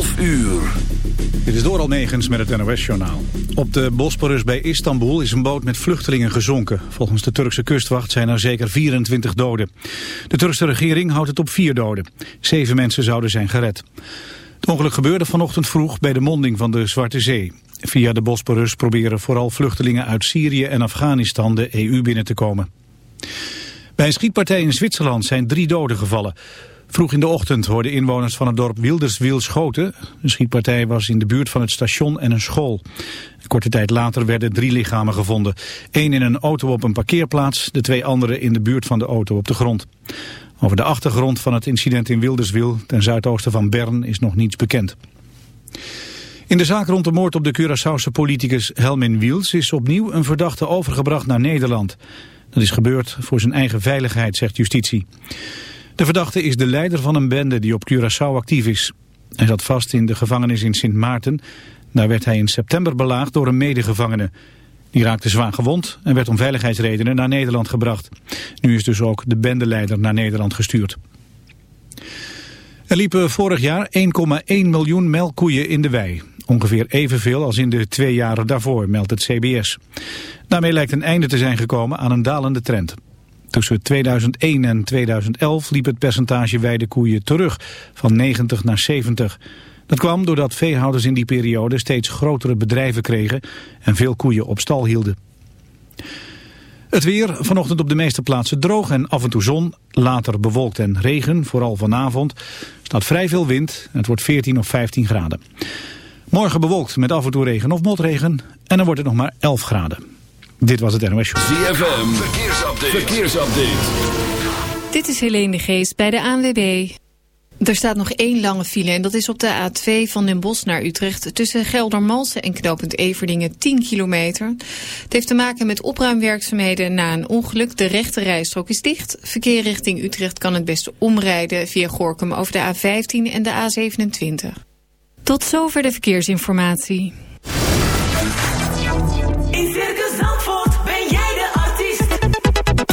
11 uur. Dit is door Almegens met het NOS-journaal. Op de Bosporus bij Istanbul is een boot met vluchtelingen gezonken. Volgens de Turkse kustwacht zijn er zeker 24 doden. De Turkse regering houdt het op vier doden. Zeven mensen zouden zijn gered. Het ongeluk gebeurde vanochtend vroeg bij de monding van de Zwarte Zee. Via de Bosporus proberen vooral vluchtelingen uit Syrië en Afghanistan de EU binnen te komen. Bij een schietpartij in Zwitserland zijn drie doden gevallen. Vroeg in de ochtend hoorden inwoners van het dorp Wilderswil schoten. De schietpartij was in de buurt van het station en een school. korte tijd later werden drie lichamen gevonden. Eén in een auto op een parkeerplaats, de twee anderen in de buurt van de auto op de grond. Over de achtergrond van het incident in Wilderswil, ten zuidoosten van Bern, is nog niets bekend. In de zaak rond de moord op de Curaçaose politicus Helmin Wiels is opnieuw een verdachte overgebracht naar Nederland. Dat is gebeurd voor zijn eigen veiligheid, zegt justitie. De verdachte is de leider van een bende die op Curaçao actief is. Hij zat vast in de gevangenis in Sint Maarten. Daar werd hij in september belaagd door een medegevangene. Die raakte zwaar gewond en werd om veiligheidsredenen naar Nederland gebracht. Nu is dus ook de bendeleider naar Nederland gestuurd. Er liepen vorig jaar 1,1 miljoen melkkoeien in de wei. Ongeveer evenveel als in de twee jaren daarvoor, meldt het CBS. Daarmee lijkt een einde te zijn gekomen aan een dalende trend. Tussen 2001 en 2011 liep het percentage weidekoeien terug, van 90 naar 70. Dat kwam doordat veehouders in die periode steeds grotere bedrijven kregen en veel koeien op stal hielden. Het weer, vanochtend op de meeste plaatsen droog en af en toe zon. Later bewolkt en regen, vooral vanavond. staat vrij veel wind en het wordt 14 of 15 graden. Morgen bewolkt met af en toe regen of motregen en dan wordt het nog maar 11 graden. Dit was het NOS Show. ZFM, verkeersupdate. verkeersupdate. Dit is Helene de Geest bij de ANWB. Er staat nog één lange file en dat is op de A2 van Den Bosch naar Utrecht... tussen Geldermalsen en knooppunt Everdingen 10 kilometer. Het heeft te maken met opruimwerkzaamheden na een ongeluk. De rechte rijstrook is dicht. Verkeer richting Utrecht kan het beste omrijden via Gorkum over de A15 en de A27. Tot zover de verkeersinformatie.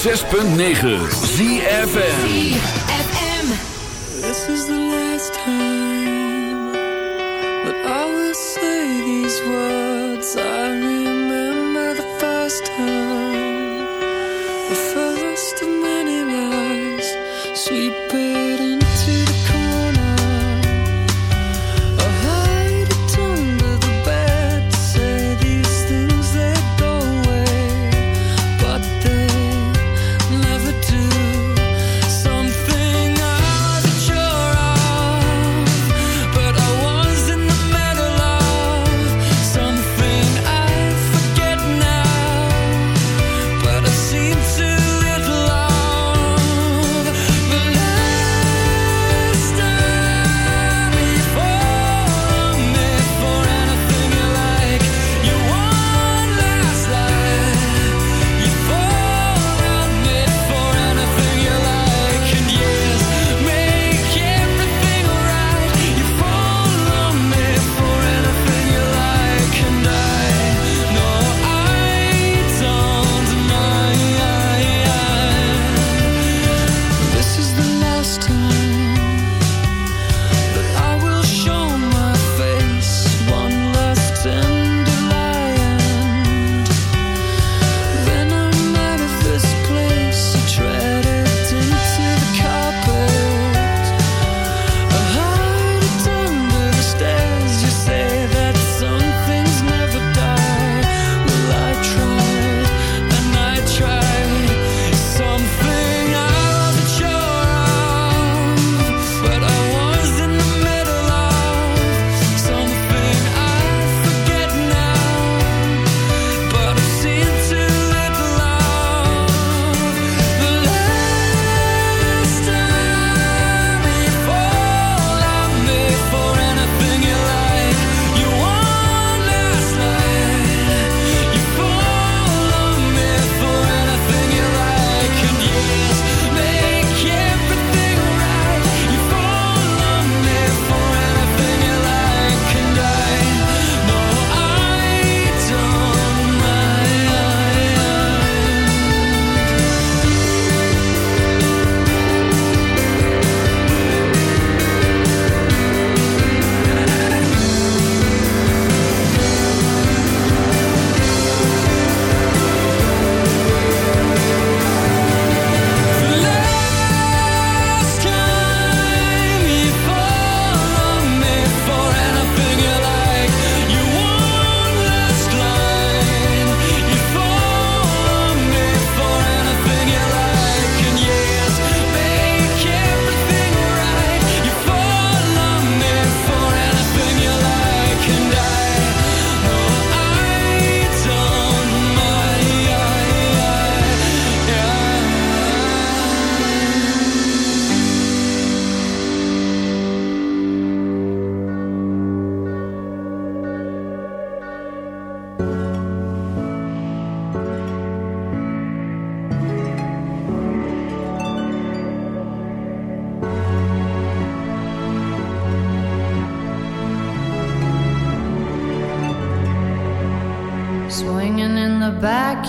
106.9 ZFN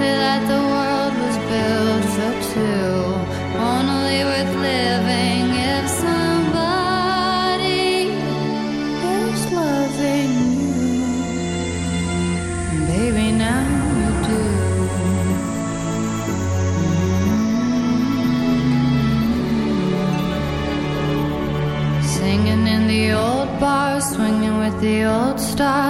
that the world was built for two, only worth living if somebody is loving you. Baby, now you do. Mm-hmm. Singing in the old bar, swinging with the old stars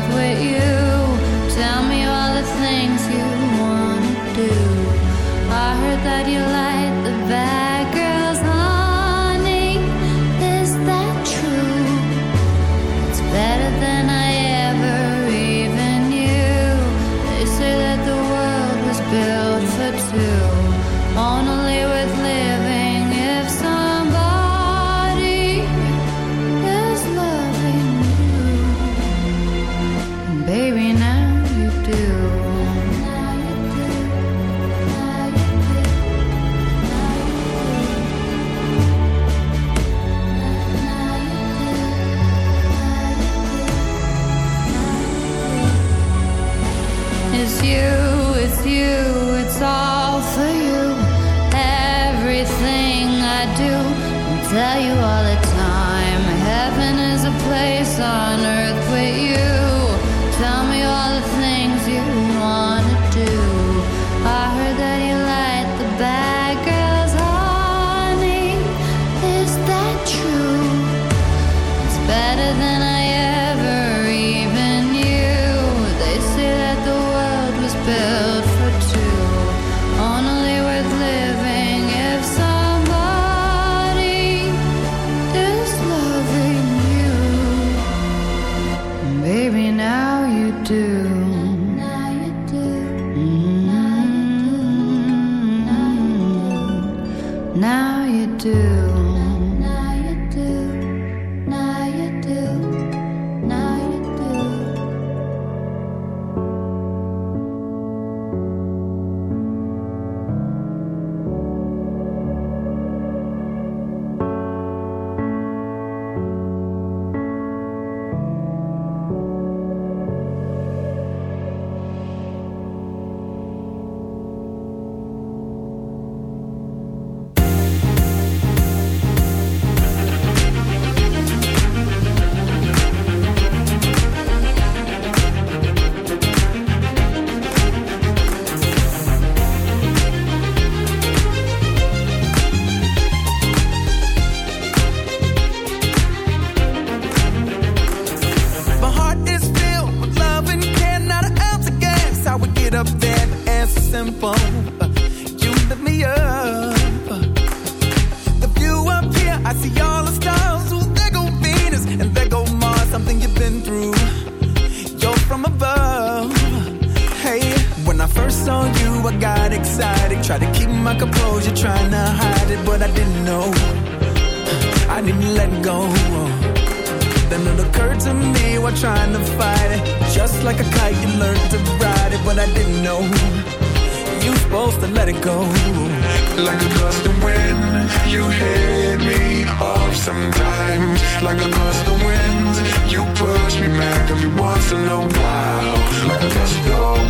custom wind, you hit me off sometimes. Like a custom winds, you push me back every once in a while. Like a gust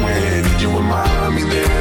wind, you remind me that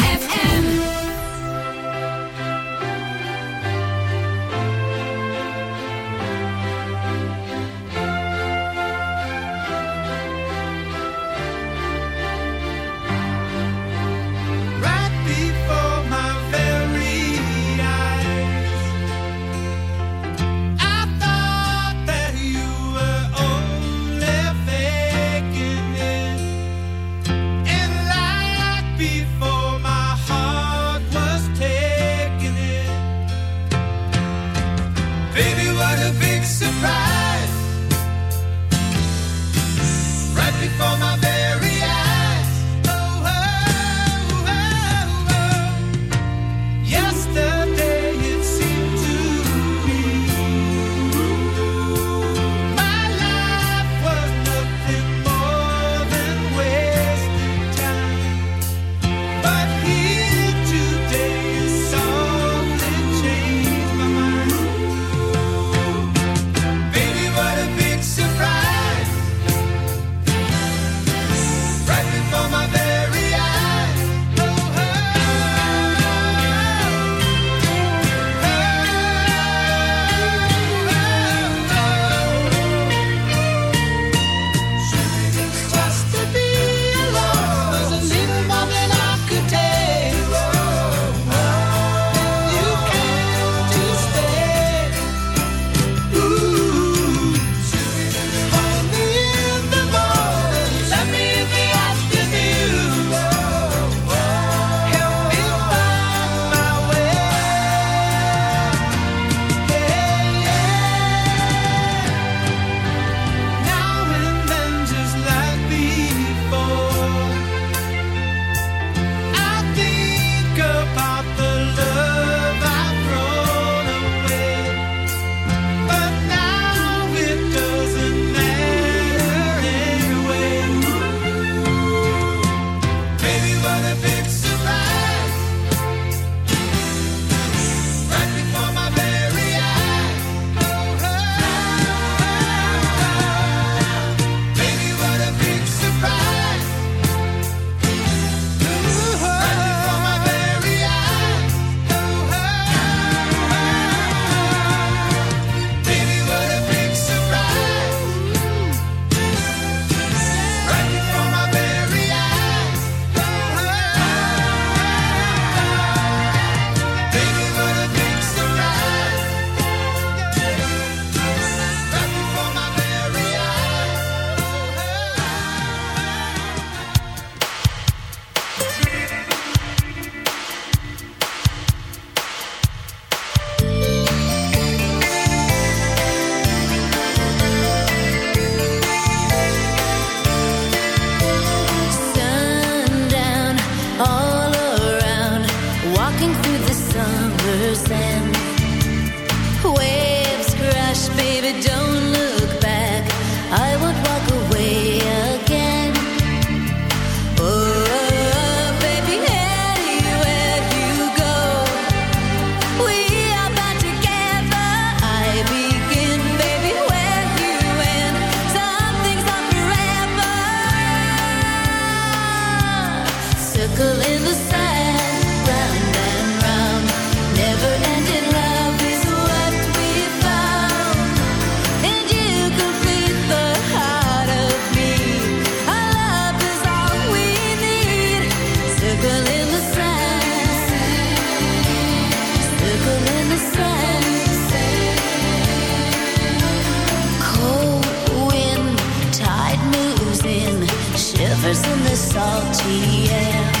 Shivers in the salty air.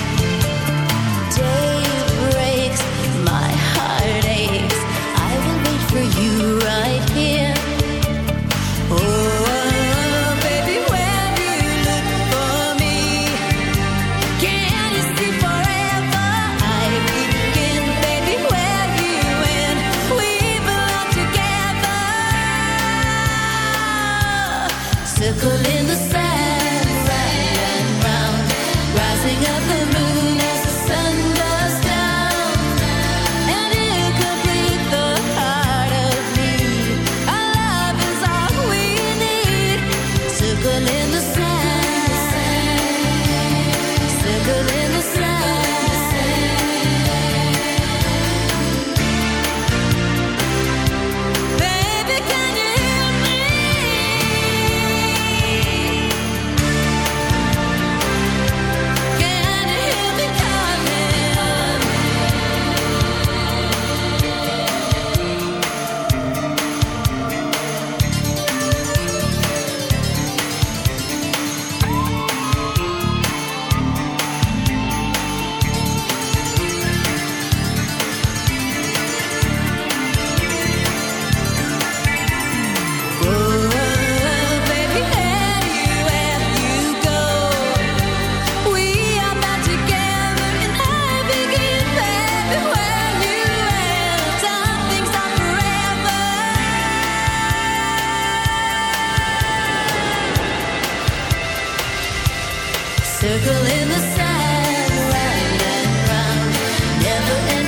Day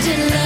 in love.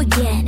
Again.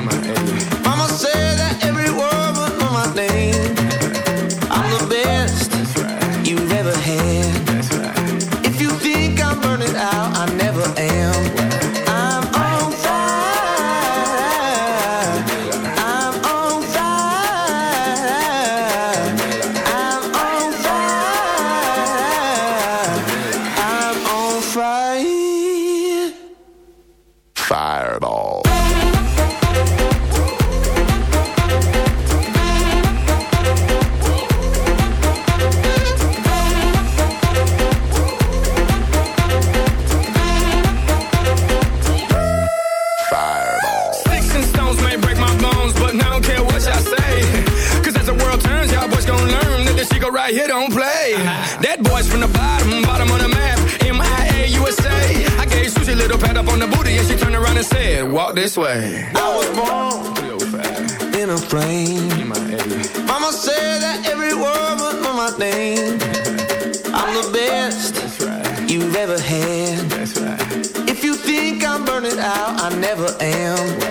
out, I never am.